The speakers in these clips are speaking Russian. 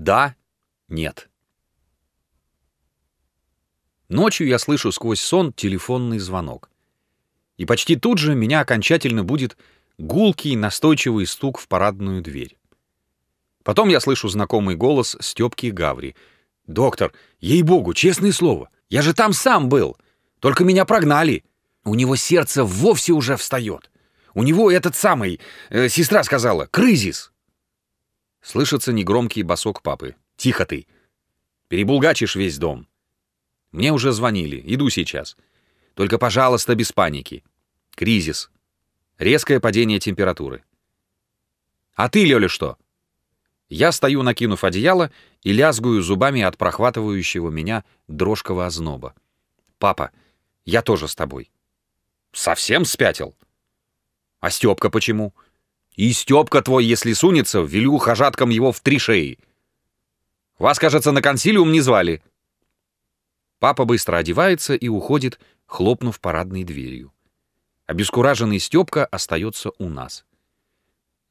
Да, нет. Ночью я слышу сквозь сон телефонный звонок. И почти тут же меня окончательно будет гулкий, настойчивый стук в парадную дверь. Потом я слышу знакомый голос Стёпки Гаври. «Доктор, ей-богу, честное слово, я же там сам был, только меня прогнали. У него сердце вовсе уже встает. У него этот самый, э, сестра сказала, кризис». Слышится негромкий босок папы. «Тихо ты! Перебулгачишь весь дом. Мне уже звонили, иду сейчас. Только, пожалуйста, без паники. Кризис. Резкое падение температуры. А ты, Лёля, что?» Я стою, накинув одеяло, и лязгую зубами от прохватывающего меня дрожкого озноба. «Папа, я тоже с тобой». «Совсем спятил?» «А Стёпка почему?» «И Стёпка твой, если сунется, велю хожаткам его в три шеи. Вас, кажется, на консилиум не звали». Папа быстро одевается и уходит, хлопнув парадной дверью. Обескураженный Стёпка остается у нас.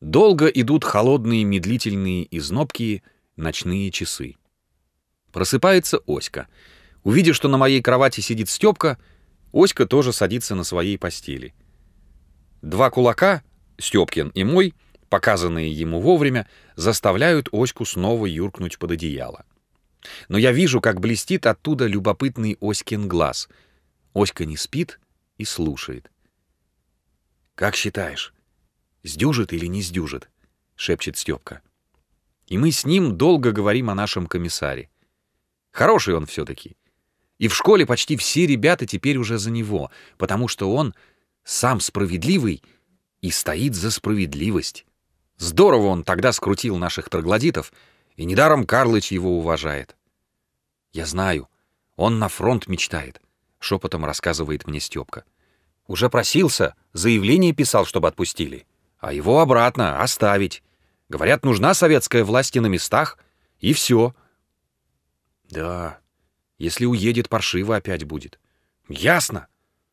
Долго идут холодные, медлительные и знобкие ночные часы. Просыпается Оська. Увидев, что на моей кровати сидит Степка, Оська тоже садится на своей постели. Два кулака, Степкин и мой, показанные ему вовремя, заставляют Оську снова юркнуть под одеяло. Но я вижу, как блестит оттуда любопытный Оськин глаз. Оська не спит и слушает. «Как считаешь, «Сдюжит или не сдюжит?» — шепчет Степка. И мы с ним долго говорим о нашем комиссаре. Хороший он все-таки. И в школе почти все ребята теперь уже за него, потому что он сам справедливый и стоит за справедливость. Здорово он тогда скрутил наших троглодитов, и недаром Карлыч его уважает. Я знаю, он на фронт мечтает, шепотом рассказывает мне Степка. Уже просился, заявление писал, чтобы отпустили а его обратно оставить. Говорят, нужна советская власть и на местах, и все. Да, если уедет, паршиво опять будет. Ясно.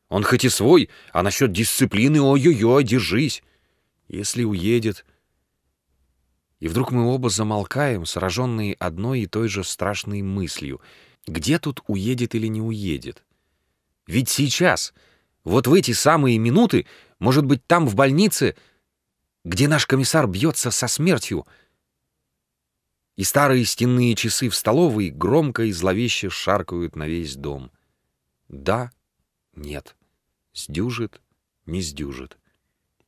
Он хоть и свой, а насчет дисциплины, ой-ой-ой, держись. Если уедет... И вдруг мы оба замолкаем, сраженные одной и той же страшной мыслью. Где тут уедет или не уедет? Ведь сейчас, вот в эти самые минуты, может быть, там в больнице где наш комиссар бьется со смертью, и старые стенные часы в столовой громко и зловеще шаркают на весь дом. Да, нет, сдюжит, не сдюжит.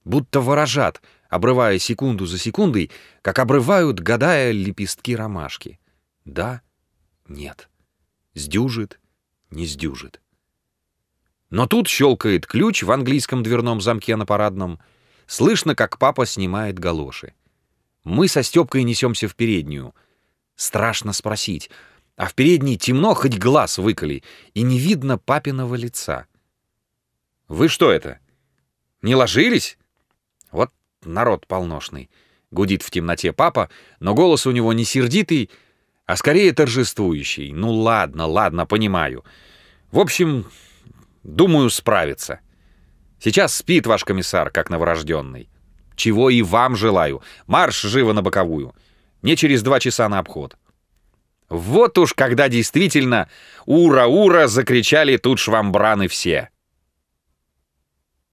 Будто ворожат, обрывая секунду за секундой, как обрывают, гадая лепестки ромашки. Да, нет, сдюжит, не сдюжит. Но тут щелкает ключ в английском дверном замке на парадном — Слышно, как папа снимает галоши. Мы со Степкой несемся в переднюю. Страшно спросить. А в передней темно, хоть глаз выколи, и не видно папиного лица. «Вы что это? Не ложились?» Вот народ полношный. Гудит в темноте папа, но голос у него не сердитый, а скорее торжествующий. Ну ладно, ладно, понимаю. В общем, думаю, справится. Сейчас спит ваш комиссар, как новорожденный. Чего и вам желаю. Марш живо на боковую. Не через два часа на обход. Вот уж когда действительно «Ура, ура!» закричали тут швамбраны все.